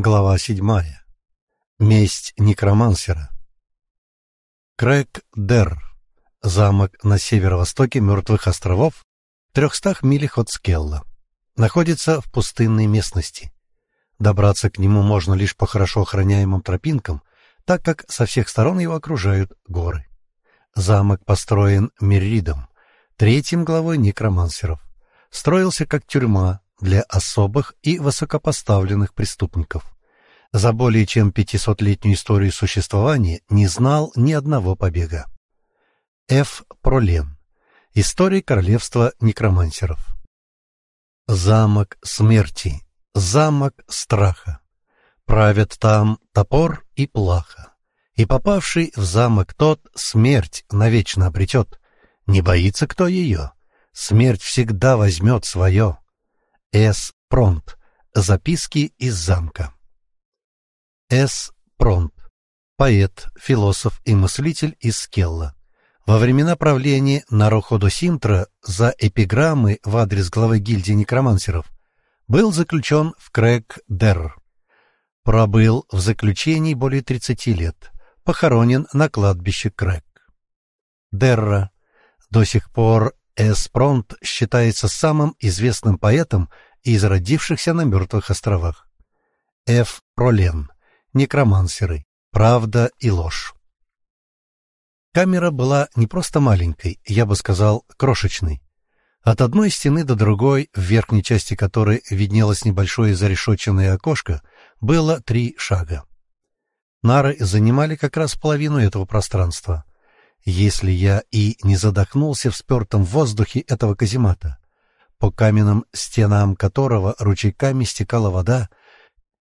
Глава седьмая. Месть некромансера. Крэк-Дер. Замок на северо-востоке Мертвых островов, в трехстах милях от Скелла. Находится в пустынной местности. Добраться к нему можно лишь по хорошо охраняемым тропинкам, так как со всех сторон его окружают горы. Замок построен Меридом, третьим главой некромансеров. Строился как тюрьма, для особых и высокопоставленных преступников. За более чем 500-летнюю историю существования не знал ни одного побега. Ф. Пролен. История королевства некромансеров. Замок смерти. Замок страха. Правят там топор и плаха. И попавший в замок тот смерть навечно обретет. Не боится кто ее. Смерть всегда возьмет свое. С. Пронт. Записки из замка. С. Пронт. Поэт, философ и мыслитель из Скелла. Во времена правления Наруходо Симтра за эпиграммы в адрес главы гильдии некромансеров был заключен в Крэг-Дерр. Пробыл в заключении более 30 лет. Похоронен на кладбище Крэг. Дерра. До сих пор Эспронт считается самым известным поэтом из родившихся на Мертвых островах. Ф. Пролен. Некромансеры. Правда и ложь. Камера была не просто маленькой, я бы сказал, крошечной. От одной стены до другой, в верхней части которой виднелось небольшое зарешоченное окошко, было три шага. Нары занимали как раз половину этого пространства если я и не задохнулся в спертом воздухе этого каземата, по каменным стенам которого ручейками стекала вода,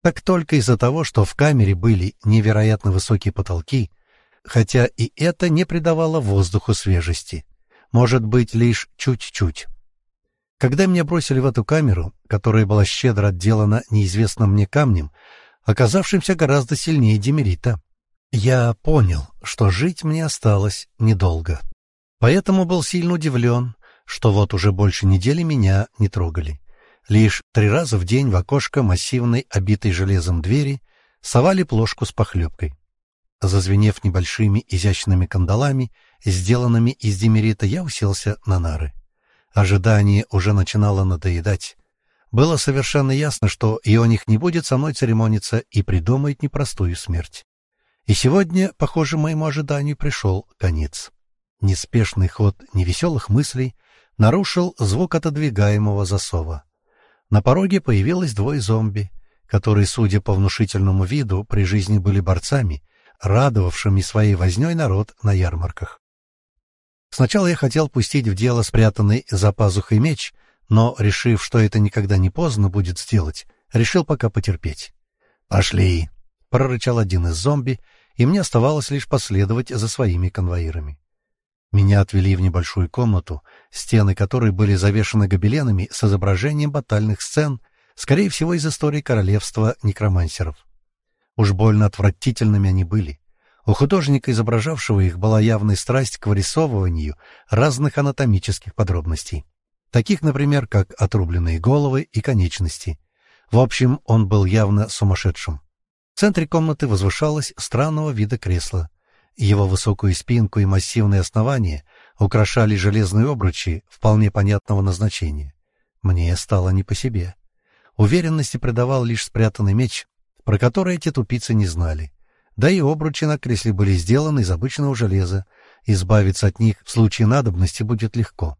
так только из-за того, что в камере были невероятно высокие потолки, хотя и это не придавало воздуху свежести. Может быть, лишь чуть-чуть. Когда меня бросили в эту камеру, которая была щедро отделана неизвестным мне камнем, оказавшимся гораздо сильнее демерита, я понял, что жить мне осталось недолго. Поэтому был сильно удивлен, что вот уже больше недели меня не трогали. Лишь три раза в день в окошко массивной, обитой железом двери совали плошку с похлебкой. Зазвенев небольшими изящными кандалами, сделанными из демерита, я уселся на нары. Ожидание уже начинало надоедать. Было совершенно ясно, что Ионих не будет со мной церемониться и придумает непростую смерть. И сегодня, похоже, моему ожиданию пришел конец. Неспешный ход невеселых мыслей нарушил звук отодвигаемого засова. На пороге появилось двое зомби, которые, судя по внушительному виду, при жизни были борцами, радовавшими своей вознёй народ на ярмарках. Сначала я хотел пустить в дело спрятанный за пазухой меч, но, решив, что это никогда не поздно будет сделать, решил пока потерпеть. «Пошли!» — прорычал один из зомби, и мне оставалось лишь последовать за своими конвоирами. Меня отвели в небольшую комнату, стены которой были завешаны гобеленами с изображением батальных сцен, скорее всего, из истории королевства некромансеров. Уж больно отвратительными они были. У художника, изображавшего их, была явная страсть к вырисовыванию разных анатомических подробностей. Таких, например, как отрубленные головы и конечности. В общем, он был явно сумасшедшим. В центре комнаты возвышалось странного вида кресло. Его высокую спинку и массивные основания украшали железные обручи вполне понятного назначения. Мне стало не по себе. Уверенности придавал лишь спрятанный меч, про который эти тупицы не знали. Да и обручи на кресле были сделаны из обычного железа. Избавиться от них в случае надобности будет легко.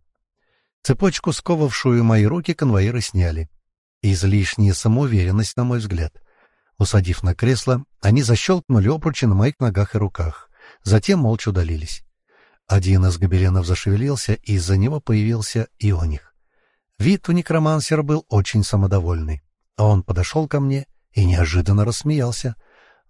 Цепочку, сковавшую мои руки, конвоиры сняли. Излишняя самоуверенность, на мой взгляд — Усадив на кресло, они защелкнули обручи на моих ногах и руках. Затем молча удалились. Один из гобеленов зашевелился, и из-за него появился Ионих. Вид у некромансера был очень самодовольный. Он подошел ко мне и неожиданно рассмеялся.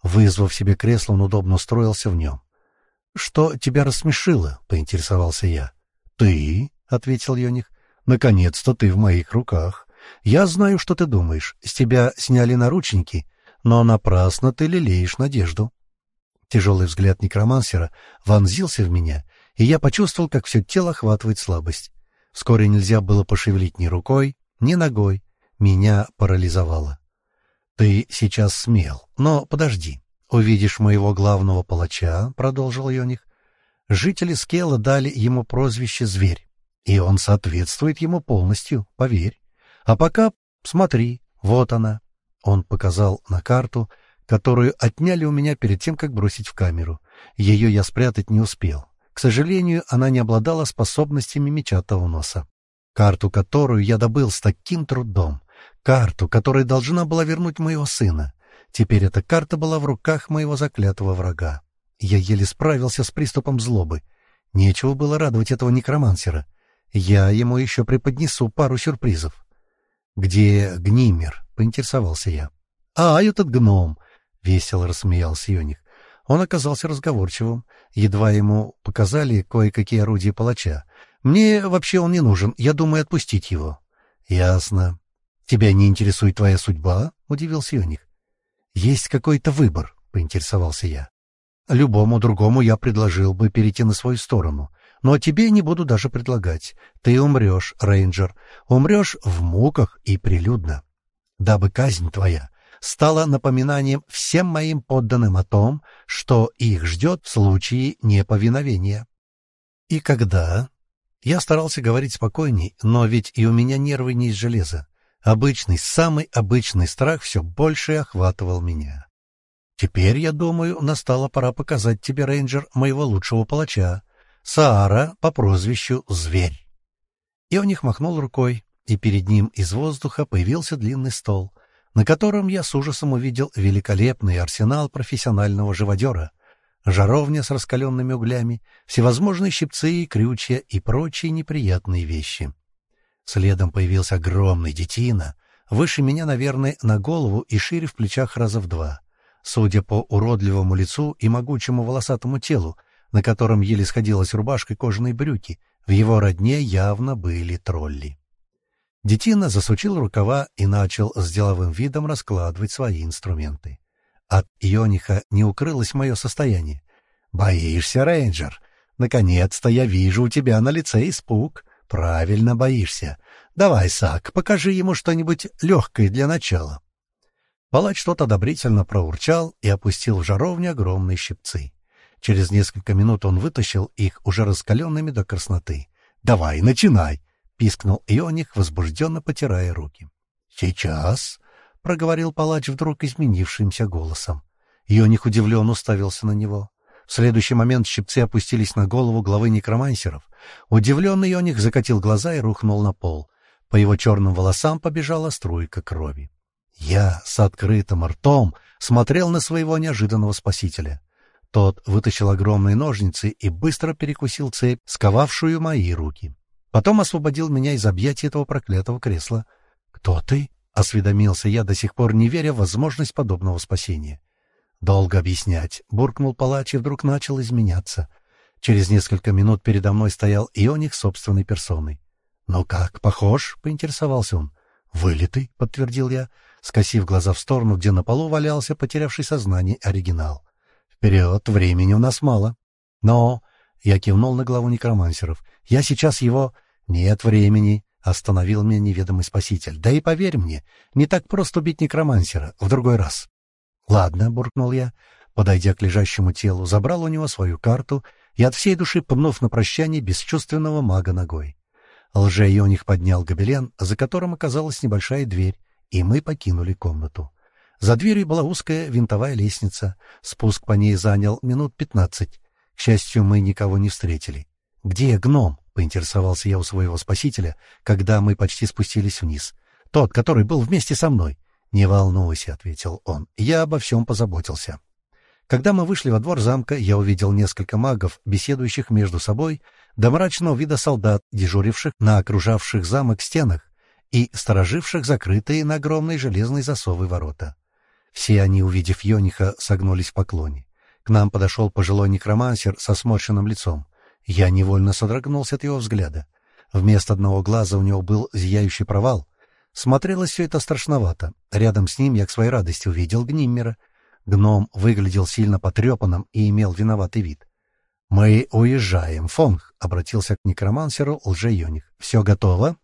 Вызвав себе кресло, он удобно устроился в нем. — Что тебя рассмешило? — поинтересовался я. — Ты, — ответил Ионих, — наконец-то ты в моих руках. Я знаю, что ты думаешь. С тебя сняли наручники, но напрасно ты лелеешь надежду. Тяжелый взгляд некромансера вонзился в меня, и я почувствовал, как все тело охватывает слабость. Вскоре нельзя было пошевелить ни рукой, ни ногой. Меня парализовало. «Ты сейчас смел, но подожди. Увидишь моего главного палача», — продолжил Йоних. «Жители Скела дали ему прозвище «Зверь», и он соответствует ему полностью, поверь. А пока смотри, вот она». Он показал на карту, которую отняли у меня перед тем, как бросить в камеру. Ее я спрятать не успел. К сожалению, она не обладала способностями меча носа. Карту, которую я добыл с таким трудом. Карту, которая должна была вернуть моего сына. Теперь эта карта была в руках моего заклятого врага. Я еле справился с приступом злобы. Нечего было радовать этого некромансера. Я ему еще преподнесу пару сюрпризов. «Где Гнимер?» — поинтересовался я. «А, этот гном!» — весело рассмеялся Йоник. Он оказался разговорчивым. Едва ему показали кое-какие орудия палача. «Мне вообще он не нужен. Я думаю отпустить его». «Ясно. Тебя не интересует твоя судьба?» — удивился Йоник. «Есть какой-то выбор», — поинтересовался я. «Любому другому я предложил бы перейти на свою сторону. Но тебе не буду даже предлагать. Ты умрешь, рейнджер. Умрешь в муках и прилюдно. Дабы казнь твоя стало напоминанием всем моим подданным о том, что их ждет в случае неповиновения. И когда? Я старался говорить спокойней, но ведь и у меня нервы не из железа. Обычный, самый обычный страх все больше охватывал меня. Теперь, я думаю, настала пора показать тебе, рейнджер, моего лучшего палача, Саара по прозвищу Зверь. И он них махнул рукой, и перед ним из воздуха появился длинный стол — на котором я с ужасом увидел великолепный арсенал профессионального живодера, жаровня с раскаленными углями, всевозможные щипцы крючья и прочие неприятные вещи. Следом появился огромный детина, выше меня, наверное, на голову и шире в плечах раза в два. Судя по уродливому лицу и могучему волосатому телу, на котором еле сходилась рубашка и кожаные брюки, в его родне явно были тролли. Детина засучил рукава и начал с деловым видом раскладывать свои инструменты. От Иониха не укрылось мое состояние. «Боишься, рейнджер? Наконец-то я вижу у тебя на лице испуг. Правильно боишься. Давай, Сак, покажи ему что-нибудь легкое для начала». Палач что-то одобрительно проурчал и опустил в жаровню огромные щипцы. Через несколько минут он вытащил их уже раскаленными до красноты. «Давай, начинай!» — пискнул Ионик, возбужденно потирая руки. «Сейчас», — проговорил палач вдруг изменившимся голосом. Ионик удивленно уставился на него. В следующий момент щипцы опустились на голову главы некромансеров. Удивленный Ионик закатил глаза и рухнул на пол. По его черным волосам побежала струйка крови. Я с открытым ртом смотрел на своего неожиданного спасителя. Тот вытащил огромные ножницы и быстро перекусил цепь, сковавшую мои руки. Потом освободил меня из объятий этого проклятого кресла. «Кто ты?» — осведомился я, до сих пор не веря в возможность подобного спасения. «Долго объяснять», — буркнул палач и вдруг начал изменяться. Через несколько минут передо мной стоял Ионик собственной персоной. «Ну как, похож?» — поинтересовался он. «Вылитый», — подтвердил я, скосив глаза в сторону, где на полу валялся потерявший сознание оригинал. «Вперед, времени у нас мало». «Но...» — я кивнул на главу некромансеров. «Я сейчас его...» «Нет времени», — остановил меня неведомый спаситель. «Да и поверь мне, не так просто убить некромансера. В другой раз». «Ладно», — буркнул я, подойдя к лежащему телу, забрал у него свою карту и от всей души пнув на прощание бесчувственного мага ногой. Лже-ионих поднял гобелен, за которым оказалась небольшая дверь, и мы покинули комнату. За дверью была узкая винтовая лестница. Спуск по ней занял минут пятнадцать. К счастью, мы никого не встретили. «Где гном?» — поинтересовался я у своего спасителя, когда мы почти спустились вниз. «Тот, который был вместе со мной». «Не волнуйся», — ответил он, — «я обо всем позаботился». Когда мы вышли во двор замка, я увидел несколько магов, беседующих между собой, до мрачного вида солдат, дежуривших на окружавших замок стенах и стороживших закрытые на огромные железные засовы ворота. Все они, увидев Йониха, согнулись в поклоне. К нам подошел пожилой некромансер со сморщенным лицом. Я невольно содрогнулся от его взгляда. Вместо одного глаза у него был зияющий провал. Смотрелось все это страшновато. Рядом с ним я к своей радости увидел Гниммера. Гном выглядел сильно потрепанным и имел виноватый вид. — Мы уезжаем, Фонг, — обратился к некромансеру лже-Йоних. — Все готово?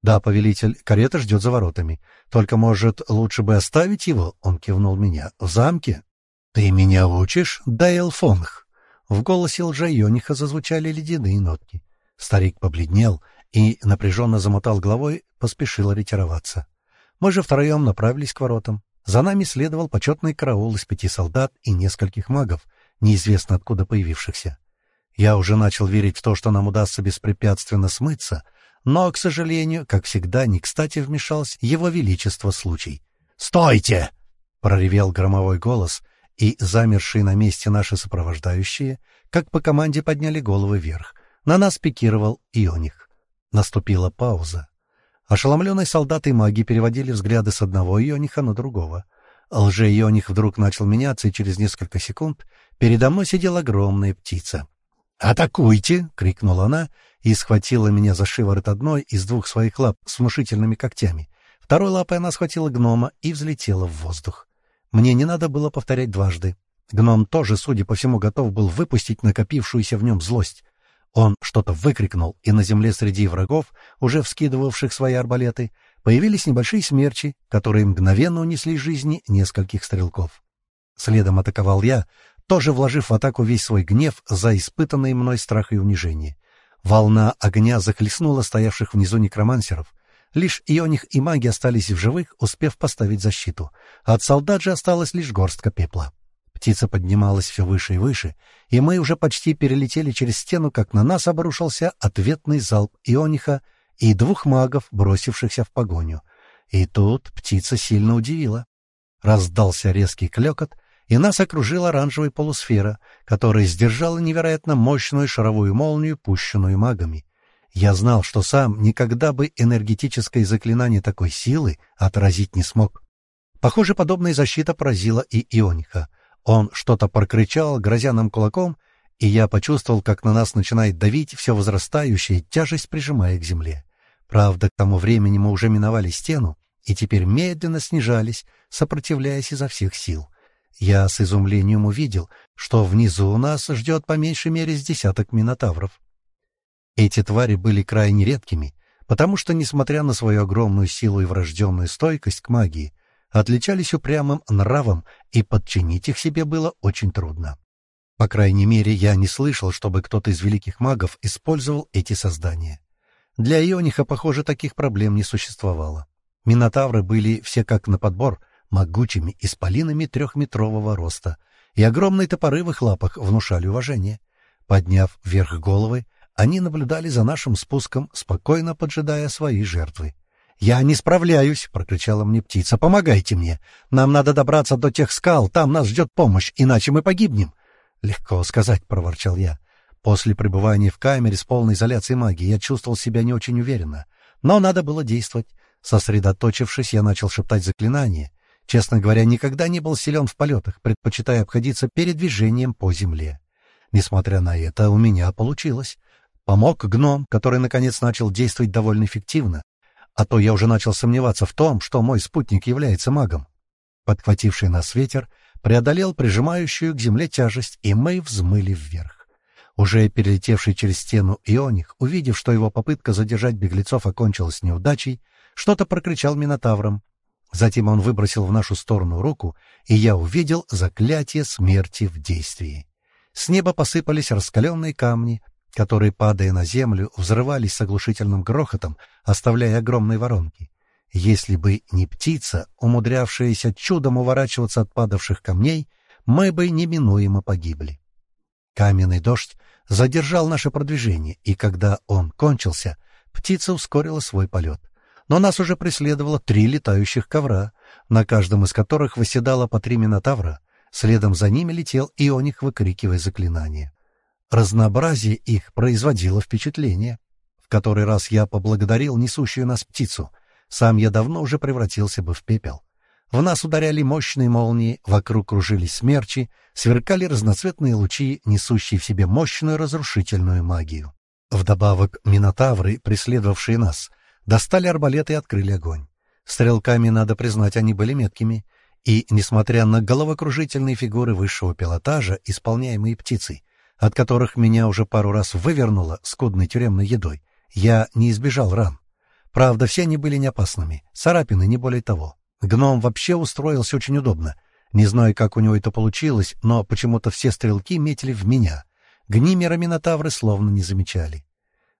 «Да, повелитель, карета ждет за воротами. Только, может, лучше бы оставить его?» — он кивнул меня. «В замке?» «Ты меня учишь, Дейл Фонг?» В голосе лжайониха зазвучали ледяные нотки. Старик побледнел и, напряженно замотал головой, поспешил ретироваться. Мы же втроем направились к воротам. За нами следовал почетный караул из пяти солдат и нескольких магов, неизвестно откуда появившихся. Я уже начал верить в то, что нам удастся беспрепятственно смыться, но, к сожалению, как всегда, не кстати вмешался его величество случай. «Стойте!» — проревел громовой голос, и замершие на месте наши сопровождающие, как по команде подняли головы вверх. На нас пикировал Ионих. Наступила пауза. Ошеломленные солдаты и маги переводили взгляды с одного Иониха на другого. Лже-Ионих вдруг начал меняться, и через несколько секунд передо мной сидела огромная птица. «Атакуйте!» — крикнула она и схватила меня за шиворот одной из двух своих лап с внушительными когтями. Второй лапой она схватила гнома и взлетела в воздух. Мне не надо было повторять дважды. Гном тоже, судя по всему, готов был выпустить накопившуюся в нем злость. Он что-то выкрикнул, и на земле среди врагов, уже вскидывавших свои арбалеты, появились небольшие смерчи, которые мгновенно унесли жизни нескольких стрелков. Следом атаковал я, тоже вложив в атаку весь свой гнев за испытанный мной страх и унижение. Волна огня захлестнула стоявших внизу некромансеров, Лишь ионих и маги остались в живых, успев поставить защиту. От солдат же осталась лишь горстка пепла. Птица поднималась все выше и выше, и мы уже почти перелетели через стену, как на нас обрушился ответный залп иониха и двух магов, бросившихся в погоню. И тут птица сильно удивила. Раздался резкий клекот, и нас окружила оранжевая полусфера, которая сдержала невероятно мощную шаровую молнию, пущенную магами. Я знал, что сам никогда бы энергетическое заклинание такой силы отразить не смог. Похоже, подобная защита поразила и Иониха. Он что-то прокричал, грозя кулаком, и я почувствовал, как на нас начинает давить все возрастающая тяжесть, прижимая к земле. Правда, к тому времени мы уже миновали стену и теперь медленно снижались, сопротивляясь изо всех сил. Я с изумлением увидел, что внизу у нас ждет по меньшей мере с десяток минотавров. Эти твари были крайне редкими, потому что, несмотря на свою огромную силу и врожденную стойкость к магии, отличались упрямым нравом, и подчинить их себе было очень трудно. По крайней мере, я не слышал, чтобы кто-то из великих магов использовал эти создания. Для Иониха, похоже, таких проблем не существовало. Минотавры были все как на подбор, могучими исполинами трехметрового роста, и огромные топоры в их лапах внушали уважение. Подняв вверх головы, они наблюдали за нашим спуском, спокойно поджидая свои жертвы. «Я не справляюсь!» — прокричала мне птица. «Помогайте мне! Нам надо добраться до тех скал, там нас ждет помощь, иначе мы погибнем!» «Легко сказать», — проворчал я. После пребывания в камере с полной изоляцией магии я чувствовал себя не очень уверенно. Но надо было действовать. Сосредоточившись, я начал шептать заклинания. Честно говоря, никогда не был силен в полетах, предпочитая обходиться передвижением по земле. Несмотря на это, у меня получилось. Помог гном, который, наконец, начал действовать довольно эффективно, а то я уже начал сомневаться в том, что мой спутник является магом. Подхвативший нас ветер преодолел прижимающую к земле тяжесть, и мы взмыли вверх. Уже перелетевший через стену Ионих, увидев, что его попытка задержать беглецов окончилась неудачей, что-то прокричал Минотавром. Затем он выбросил в нашу сторону руку, и я увидел заклятие смерти в действии. С неба посыпались раскаленные камни, которые, падая на землю, взрывались с оглушительным грохотом, оставляя огромные воронки. Если бы не птица, умудрявшаяся чудом уворачиваться от падавших камней, мы бы неминуемо погибли. Каменный дождь задержал наше продвижение, и когда он кончился, птица ускорила свой полет. Но нас уже преследовало три летающих ковра, на каждом из которых восседало по три минотавра. Следом за ними летел Ионик, выкрикивая заклинание. Разнообразие их производило впечатление. В который раз я поблагодарил несущую нас птицу. Сам я давно уже превратился бы в пепел. В нас ударяли мощные молнии, вокруг кружились смерчи, сверкали разноцветные лучи, несущие в себе мощную разрушительную магию. Вдобавок минотавры, преследовавшие нас, достали арбалеты и открыли огонь. Стрелками, надо признать, они были меткими, и, несмотря на головокружительные фигуры высшего пилотажа, исполняемые птицей, от которых меня уже пару раз вывернуло скудной тюремной едой, я не избежал ран. Правда, все они были не опасными. Царапины, не более того. Гном вообще устроился очень удобно. Не знаю, как у него это получилось, но почему-то все стрелки метили в меня. Гнимера Минотавры словно не замечали.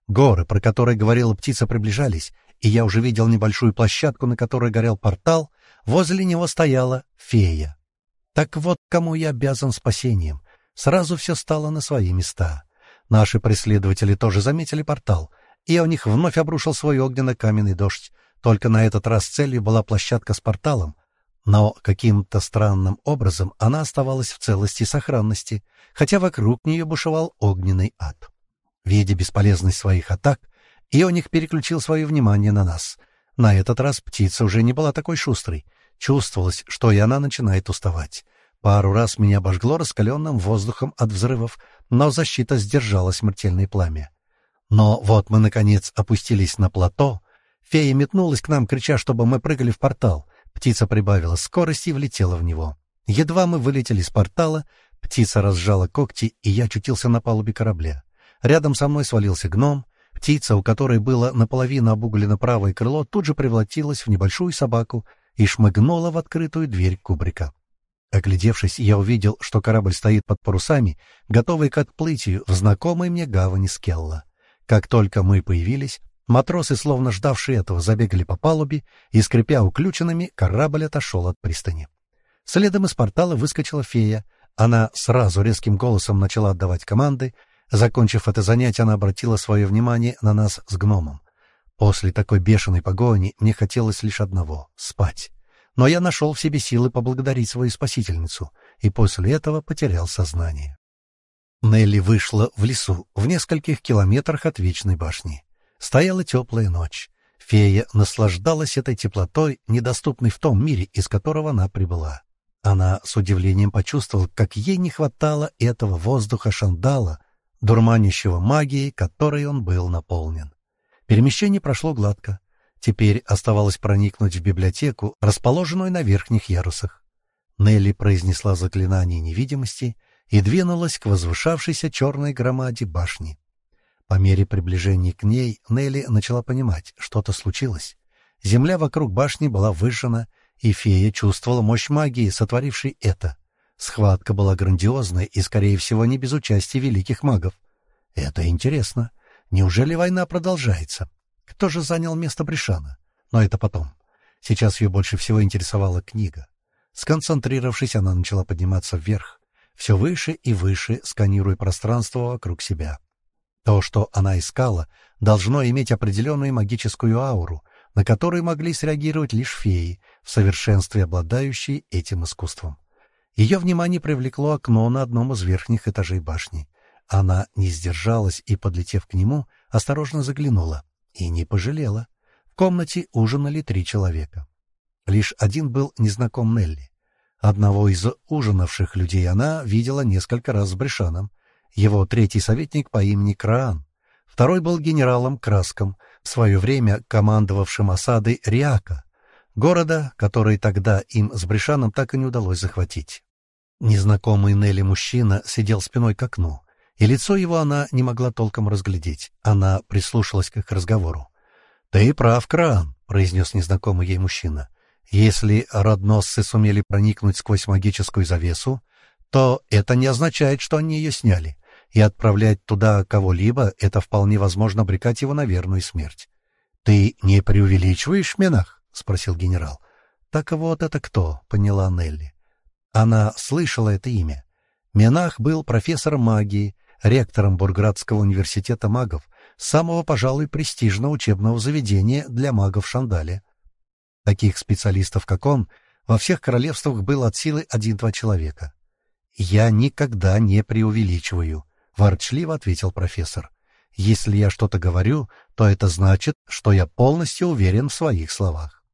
Горы, про которые говорила птица, приближались, и я уже видел небольшую площадку, на которой горел портал, возле него стояла фея. Так вот, кому я обязан спасением. Сразу все стало на свои места. Наши преследователи тоже заметили портал, и у них вновь обрушил свой огненно-каменный дождь. Только на этот раз целью была площадка с порталом, но каким-то странным образом она оставалась в целости и сохранности, хотя вокруг нее бушевал огненный ад. Видя бесполезность своих атак, Ионик переключил свое внимание на нас. На этот раз птица уже не была такой шустрой. Чувствовалось, что и она начинает уставать. Пару раз меня обожгло раскаленным воздухом от взрывов, но защита сдержала смертельное пламя. Но вот мы, наконец, опустились на плато. Фея метнулась к нам, крича, чтобы мы прыгали в портал — Птица прибавила скорости и влетела в него. Едва мы вылетели из портала, птица разжала когти, и я очутился на палубе корабля. Рядом со мной свалился гном. Птица, у которой было наполовину обуглено правое крыло, тут же превратилась в небольшую собаку и шмыгнула в открытую дверь кубрика. Оглядевшись, я увидел, что корабль стоит под парусами, готовый к отплытию в знакомой мне гавани Скелла. Как только мы появились, Матросы, словно ждавшие этого, забегали по палубе, и, скрипя уключенными, корабль отошел от пристани. Следом из портала выскочила фея. Она сразу резким голосом начала отдавать команды. Закончив это занятие, она обратила свое внимание на нас с гномом. После такой бешеной погони мне хотелось лишь одного — спать. Но я нашел в себе силы поблагодарить свою спасительницу, и после этого потерял сознание. Нелли вышла в лесу, в нескольких километрах от Вечной башни. Стояла теплая ночь. Фея наслаждалась этой теплотой, недоступной в том мире, из которого она прибыла. Она с удивлением почувствовала, как ей не хватало этого воздуха шандала, дурманящего магией, которой он был наполнен. Перемещение прошло гладко. Теперь оставалось проникнуть в библиотеку, расположенную на верхних ярусах. Нелли произнесла заклинание невидимости и двинулась к возвышавшейся черной громаде башни. По мере приближения к ней Нелли начала понимать, что-то случилось. Земля вокруг башни была выжжена, и фея чувствовала мощь магии, сотворившей это. Схватка была грандиозной и, скорее всего, не без участия великих магов. Это интересно. Неужели война продолжается? Кто же занял место Бришана? Но это потом. Сейчас ее больше всего интересовала книга. Сконцентрировавшись, она начала подниматься вверх, все выше и выше, сканируя пространство вокруг себя. То, что она искала, должно иметь определенную магическую ауру, на которую могли среагировать лишь феи, в совершенстве обладающие этим искусством. Ее внимание привлекло окно на одном из верхних этажей башни. Она не сдержалась и, подлетев к нему, осторожно заглянула. И не пожалела. В комнате ужинали три человека. Лишь один был незнаком Нелли. Одного из ужинавших людей она видела несколько раз с Брешаном, его третий советник по имени Краан. Второй был генералом Краском, в свое время командовавшим осадой Риака, города, который тогда им с Брешаном так и не удалось захватить. Незнакомый Нелли мужчина сидел спиной к окну, и лицо его она не могла толком разглядеть. Она прислушалась к их разговору. — Ты прав, Краан, — произнес незнакомый ей мужчина. — Если родносцы сумели проникнуть сквозь магическую завесу, то это не означает, что они ее сняли и отправлять туда кого-либо — это вполне возможно обрекать его на верную смерть. — Ты не преувеличиваешь, Менах? — спросил генерал. — Так вот это кто? — поняла Нелли. Она слышала это имя. Менах был профессором магии, ректором Бурградского университета магов, самого, пожалуй, престижного учебного заведения для магов в Шандале. Таких специалистов, как он, во всех королевствах было от силы один-два человека. Я никогда не преувеличиваю. Ворчливо ответил профессор. «Если я что-то говорю, то это значит, что я полностью уверен в своих словах».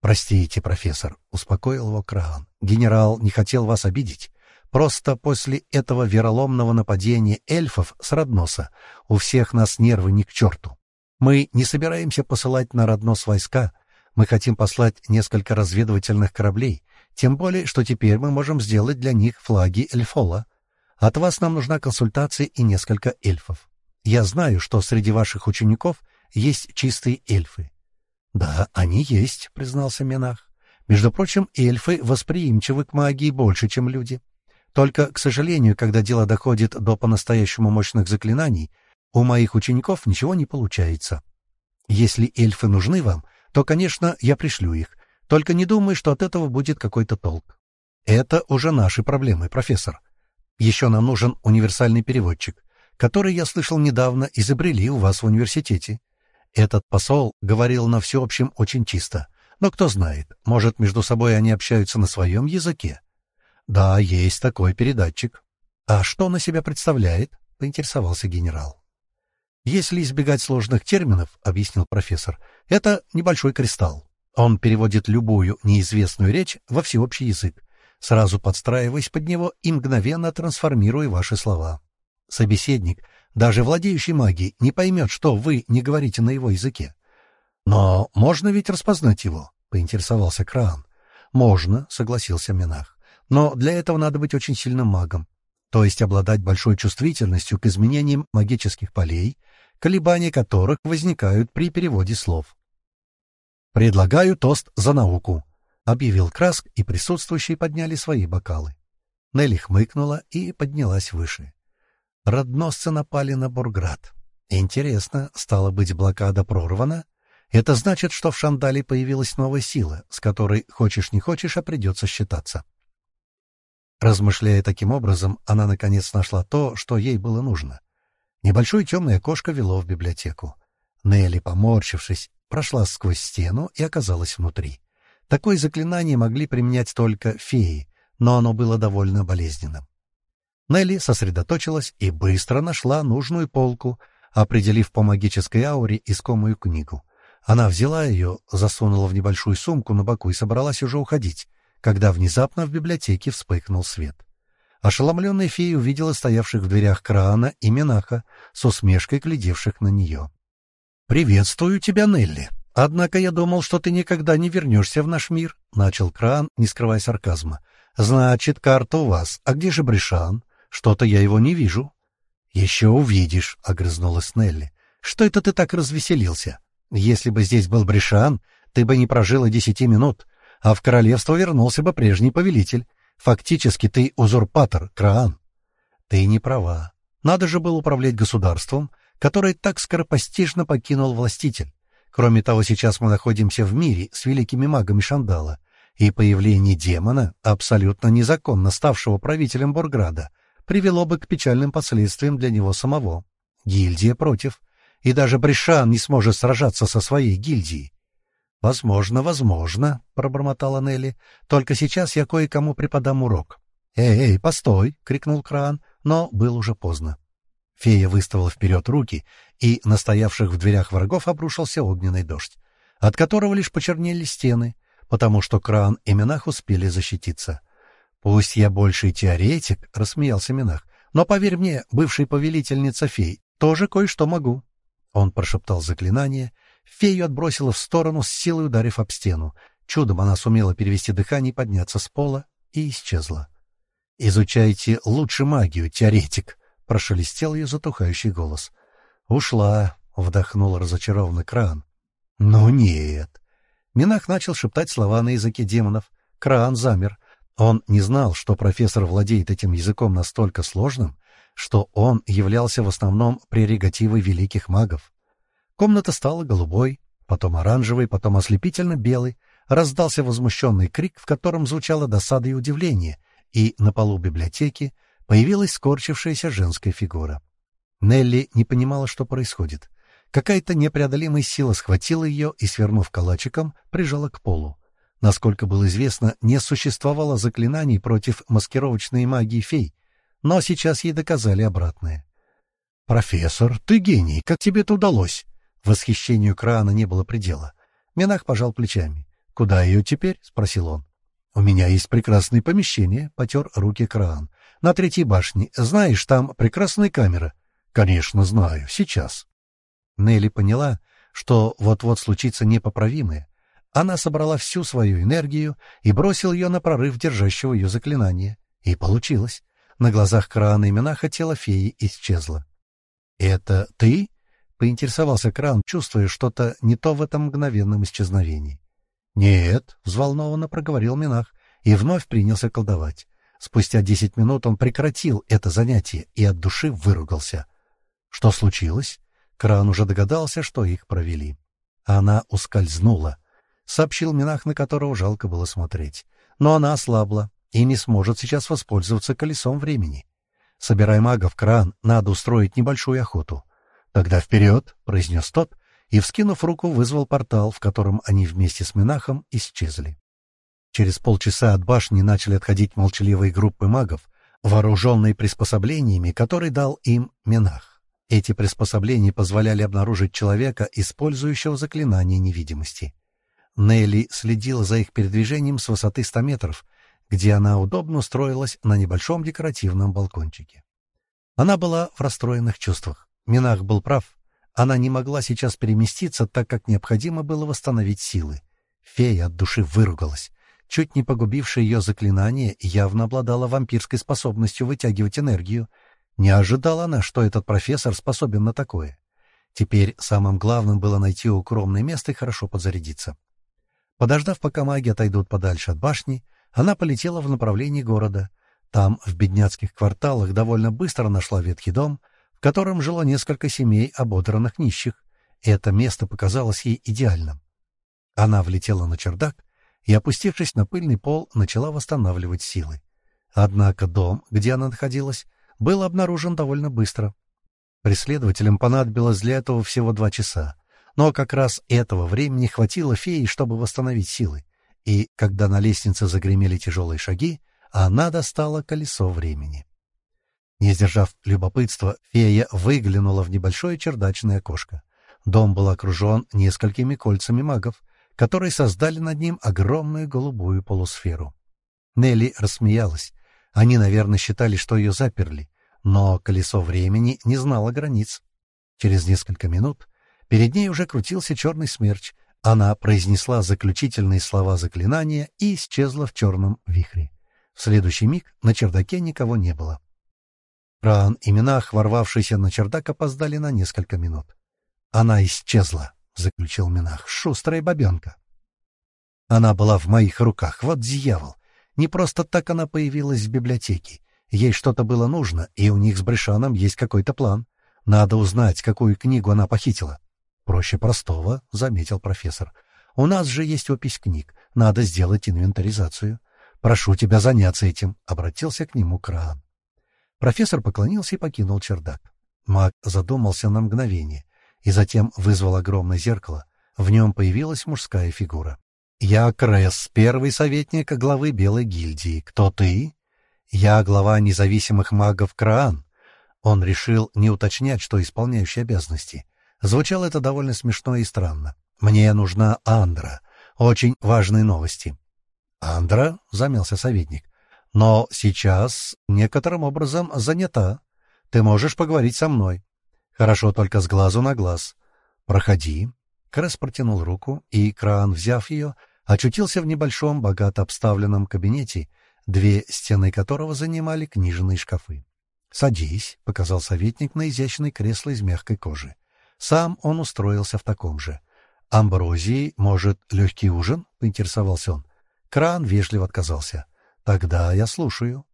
«Простите, профессор», — успокоил его Краун. «Генерал не хотел вас обидеть. Просто после этого вероломного нападения эльфов с Родноса у всех нас нервы ни к черту. Мы не собираемся посылать на Роднос войска. Мы хотим послать несколько разведывательных кораблей, тем более, что теперь мы можем сделать для них флаги Эльфола. От вас нам нужна консультация и несколько эльфов. Я знаю, что среди ваших учеников есть чистые эльфы. «Да, они есть», — признался Минах. «Между прочим, эльфы восприимчивы к магии больше, чем люди. Только, к сожалению, когда дело доходит до по-настоящему мощных заклинаний, у моих учеников ничего не получается. Если эльфы нужны вам, то, конечно, я пришлю их. Только не думай, что от этого будет какой-то толк. Это уже наши проблемы, профессор. Еще нам нужен универсальный переводчик, который, я слышал недавно, изобрели у вас в университете. Этот посол говорил на всеобщем очень чисто. Но кто знает, может, между собой они общаются на своем языке. Да, есть такой передатчик. А что он из себя представляет? — поинтересовался генерал. Если избегать сложных терминов, — объяснил профессор, — это небольшой кристалл. Он переводит любую неизвестную речь во всеобщий язык, сразу подстраиваясь под него и мгновенно трансформируя ваши слова. Собеседник, даже владеющий магией, не поймет, что вы не говорите на его языке. «Но можно ведь распознать его?» — поинтересовался Краан. «Можно», — согласился Минах. «Но для этого надо быть очень сильным магом, то есть обладать большой чувствительностью к изменениям магических полей, колебания которых возникают при переводе слов. «Предлагаю тост за науку», — объявил Краск, и присутствующие подняли свои бокалы. Нелли хмыкнула и поднялась выше. Родносцы напали на Бурград. Интересно, стало быть, блокада прорвана? Это значит, что в Шандале появилась новая сила, с которой, хочешь не хочешь, а придется считаться. Размышляя таким образом, она наконец нашла то, что ей было нужно. Небольшое темное окошко вело в библиотеку. Нелли, поморщившись, прошла сквозь стену и оказалась внутри. Такое заклинание могли применять только феи, но оно было довольно болезненным. Нелли сосредоточилась и быстро нашла нужную полку, определив по магической ауре искомую книгу. Она взяла ее, засунула в небольшую сумку на боку и собралась уже уходить, когда внезапно в библиотеке вспыхнул свет. Ошеломленная фея увидела стоявших в дверях Краана и Минаха, с усмешкой глядевших на нее. «Приветствую тебя, Нелли. Однако я думал, что ты никогда не вернешься в наш мир», — начал Краан, не скрывая сарказма. «Значит, карта у вас. А где же Бришан? Что-то я его не вижу». «Еще увидишь», — огрызнулась Нелли. «Что это ты так развеселился? Если бы здесь был Бришан, ты бы не прожил и десяти минут, а в королевство вернулся бы прежний повелитель. Фактически ты узурпатор, Краан». «Ты не права. Надо же было управлять государством, который так скоропостижно покинул властитель. Кроме того, сейчас мы находимся в мире с великими магами Шандала, и появление демона, абсолютно незаконно ставшего правителем Борграда, привело бы к печальным последствиям для него самого. Гильдия против, и даже Бришан не сможет сражаться со своей гильдией. «Возможно, возможно», — пробормотала Нелли, — «только сейчас я кое-кому преподам урок». «Эй, эй, постой!» — крикнул Кран, но был уже поздно. Фея выставила вперед руки, и на стоявших в дверях врагов обрушился огненный дождь, от которого лишь почернели стены, потому что Кран и Минах успели защититься. «Пусть я больше теоретик», — рассмеялся Минах, «но, поверь мне, бывшая повелительница фей, тоже кое-что могу». Он прошептал заклинание, фею отбросило в сторону, с силой ударив об стену. Чудом она сумела перевести дыхание подняться с пола, и исчезла. «Изучайте лучше магию, теоретик», — прошелестел ее затухающий голос. «Ушла», — вдохнул разочарованный кран. «Ну нет». Минах начал шептать слова на языке демонов. Кран замер. Он не знал, что профессор владеет этим языком настолько сложным, что он являлся в основном прерогативой великих магов. Комната стала голубой, потом оранжевой, потом ослепительно белой. Раздался возмущенный крик, в котором звучала досада и удивление, и на полу библиотеки появилась скорчившаяся женская фигура. Нелли не понимала, что происходит. Какая-то непреодолимая сила схватила ее и, свернув калачиком, прижала к полу. Насколько было известно, не существовало заклинаний против маскировочной магии фей, но сейчас ей доказали обратное. «Профессор, ты гений! Как тебе это удалось?» Восхищению Краана не было предела. Минах пожал плечами. «Куда ее теперь?» — спросил он. «У меня есть прекрасное помещение», — потер руки Краан. «На третьей башне. Знаешь, там прекрасная камера». «Конечно, знаю. Сейчас». Нелли поняла, что вот-вот случится непоправимое. Она собрала всю свою энергию и бросила ее на прорыв держащего ее заклинания. И получилось. На глазах Краана имена хотела феи исчезла. «Это ты?» — поинтересовался Кран, чувствуя что-то не то в этом мгновенном исчезновении. «Нет», — взволнованно проговорил Минах и вновь принялся колдовать. Спустя десять минут он прекратил это занятие и от души выругался. Что случилось? Кран уже догадался, что их провели. Она ускользнула, — сообщил Минах, на которого жалко было смотреть. Но она ослабла и не сможет сейчас воспользоваться колесом времени. Собирай магов, Кран, надо устроить небольшую охоту. «Тогда вперед!» — произнес тот, и, вскинув руку, вызвал портал, в котором они вместе с Минахом исчезли. Через полчаса от башни начали отходить молчаливые группы магов, вооруженные приспособлениями, которые дал им Минах. Эти приспособления позволяли обнаружить человека, использующего заклинание невидимости. Нелли следила за их передвижением с высоты 100 метров, где она удобно устроилась на небольшом декоративном балкончике. Она была в расстроенных чувствах. Минах был прав. Она не могла сейчас переместиться, так как необходимо было восстановить силы. Фея от души выругалась. Чуть не погубившее ее заклинание явно обладала вампирской способностью вытягивать энергию. Не ожидала она, что этот профессор способен на такое. Теперь самым главным было найти укромное место и хорошо подзарядиться. Подождав, пока маги отойдут подальше от башни, она полетела в направлении города. Там, в бедняцких кварталах, довольно быстро нашла ветхий дом — в котором жило несколько семей ободранных нищих. Это место показалось ей идеальным. Она влетела на чердак и, опустившись на пыльный пол, начала восстанавливать силы. Однако дом, где она находилась, был обнаружен довольно быстро. Преследователям понадобилось для этого всего два часа, но как раз этого времени хватило феи, чтобы восстановить силы, и, когда на лестнице загремели тяжелые шаги, она достала колесо времени. Не сдержав любопытства, фея выглянула в небольшое чердачное окошко. Дом был окружен несколькими кольцами магов, которые создали над ним огромную голубую полусферу. Нелли рассмеялась. Они, наверное, считали, что ее заперли, но колесо времени не знало границ. Через несколько минут перед ней уже крутился черный смерч. Она произнесла заключительные слова заклинания и исчезла в черном вихре. В следующий миг на чердаке никого не было. Ран и Минах, ворвавшиеся на чердак, опоздали на несколько минут. «Она исчезла», — заключил Минах, — «шустрая бабенка». Она была в моих руках, вот дьявол. Не просто так она появилась в библиотеке. Ей что-то было нужно, и у них с Брешаном есть какой-то план. Надо узнать, какую книгу она похитила. «Проще простого», — заметил профессор. «У нас же есть опись книг. Надо сделать инвентаризацию. Прошу тебя заняться этим», — обратился к нему Кран. Профессор поклонился и покинул чердак. Маг задумался на мгновение и затем вызвал огромное зеркало. В нем появилась мужская фигура. «Я Кресс, первый советник главы Белой гильдии. Кто ты?» «Я глава независимых магов Краан». Он решил не уточнять, что исполняющий обязанности. Звучало это довольно смешно и странно. «Мне нужна Андра. Очень важные новости». «Андра?» — замялся советник но сейчас некоторым образом занята. Ты можешь поговорить со мной. Хорошо, только с глазу на глаз. Проходи. Кресс протянул руку, и Кран, взяв ее, очутился в небольшом, богато обставленном кабинете, две стены которого занимали книжные шкафы. «Садись», — показал советник на изящное кресло из мягкой кожи. Сам он устроился в таком же. «Амброзии, может, легкий ужин?» — поинтересовался он. Кран вежливо отказался. Тогда я слушаю.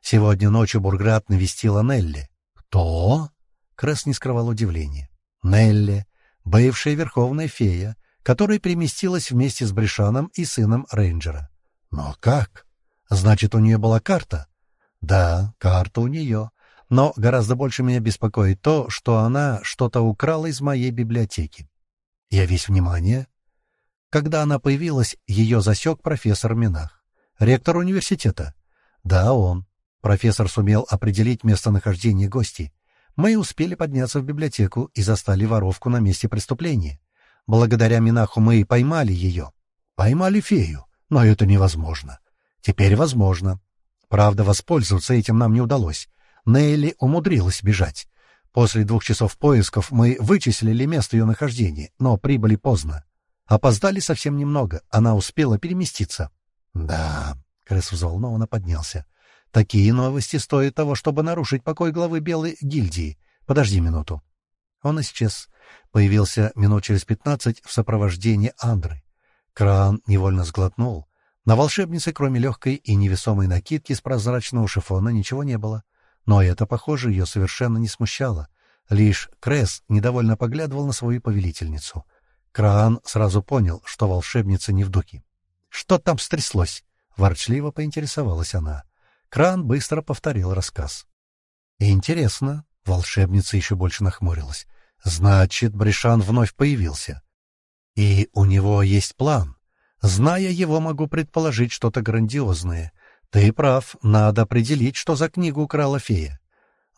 Сегодня ночью Бурград навестила Нелли. Кто? Кресс не скрывал удивления. Нелли, бывшая верховная фея, которая переместилась вместе с Брешаном и сыном рейнджера. Но как? Значит, у нее была карта? Да, карта у нее. Но гораздо больше меня беспокоит то, что она что-то украла из моей библиотеки. Я весь внимание. Когда она появилась, ее засек профессор Минах. Ректор университета? Да, он. Профессор сумел определить местонахождение гостей. Мы успели подняться в библиотеку и застали воровку на месте преступления. Благодаря Минаху мы и поймали ее. Поймали фею, но это невозможно. Теперь возможно. Правда, воспользоваться этим нам не удалось. Нелли умудрилась бежать. После двух часов поисков мы вычислили место ее нахождения, но прибыли поздно. Опоздали совсем немного, она успела переместиться. «Да...» — Крыс взволнованно поднялся. «Такие новости стоят того, чтобы нарушить покой главы Белой гильдии. Подожди минуту». Он исчез. Появился минут через пятнадцать в сопровождении Андры. Кран невольно сглотнул. На волшебнице, кроме легкой и невесомой накидки с прозрачного шифона, ничего не было. Но это, похоже, ее совершенно не смущало. Лишь Кресс недовольно поглядывал на свою повелительницу. Краан сразу понял, что волшебница не в духе. «Что там стряслось?» — ворчливо поинтересовалась она. Кран быстро повторил рассказ. «Интересно». Волшебница еще больше нахмурилась. «Значит, Бришан вновь появился. И у него есть план. Зная его, могу предположить что-то грандиозное. Ты прав, надо определить, что за книгу украла фея.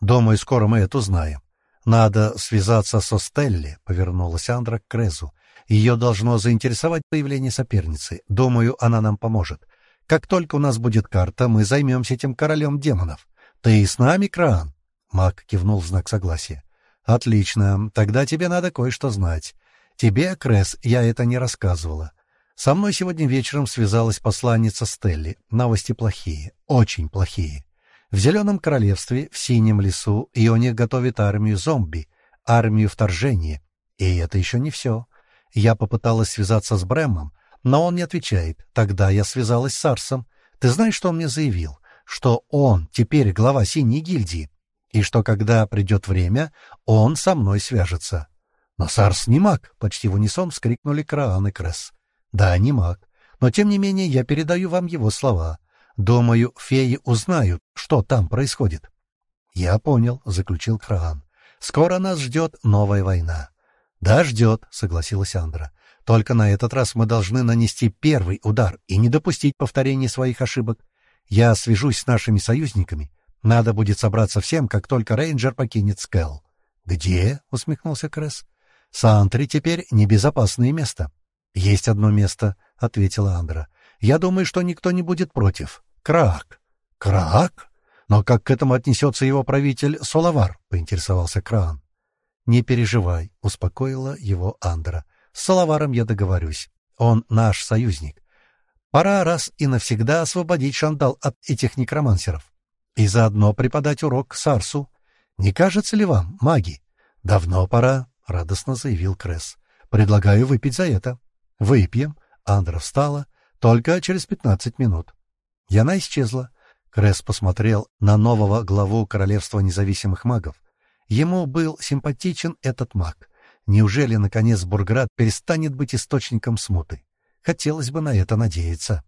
Думаю, скоро мы это узнаем. Надо связаться со Стелли, — повернулась Андра к Крезу. Ее должно заинтересовать появление соперницы. Думаю, она нам поможет. Как только у нас будет карта, мы займемся этим королем демонов. Ты с нами, Кран? Мак кивнул в знак согласия. Отлично. Тогда тебе надо кое-что знать. Тебе, Крес, я это не рассказывала. Со мной сегодня вечером связалась посланница Стелли. Новости плохие, очень плохие. В Зеленом Королевстве, в Синем лесу, Иония готовит армию зомби, армию вторжения. И это еще не все. Я попыталась связаться с Брэмом, но он не отвечает. Тогда я связалась с Арсом. Ты знаешь, что он мне заявил? Что он теперь глава Синей гильдии, и что, когда придет время, он со мной свяжется. Но Сарс не маг, почти в унисон вскрикнули Краан и Кресс. Да, не маг. Но, тем не менее, я передаю вам его слова. Думаю, феи узнают, что там происходит. — Я понял, — заключил Краан. — Скоро нас ждет новая война. — Да, ждет, — согласилась Андра. — Только на этот раз мы должны нанести первый удар и не допустить повторения своих ошибок. Я свяжусь с нашими союзниками. Надо будет собраться всем, как только рейнджер покинет Скелл. — Где? — усмехнулся Кресс. — Сантри теперь небезопасное место. «Есть одно место», — ответила Андра. «Я думаю, что никто не будет против. Крак». «Крак? Но как к этому отнесется его правитель Соловар?» — поинтересовался Краан. «Не переживай», — успокоила его Андра. «С Соловаром я договорюсь. Он наш союзник. Пора раз и навсегда освободить Шандал от этих некромансеров. И заодно преподать урок Сарсу. Не кажется ли вам, маги?» «Давно пора», — радостно заявил Кресс. «Предлагаю выпить за это». «Выпьем». Андра встала. «Только через пятнадцать минут». И она исчезла. Кресс посмотрел на нового главу Королевства независимых магов. Ему был симпатичен этот маг. Неужели, наконец, Бурград перестанет быть источником смуты? Хотелось бы на это надеяться.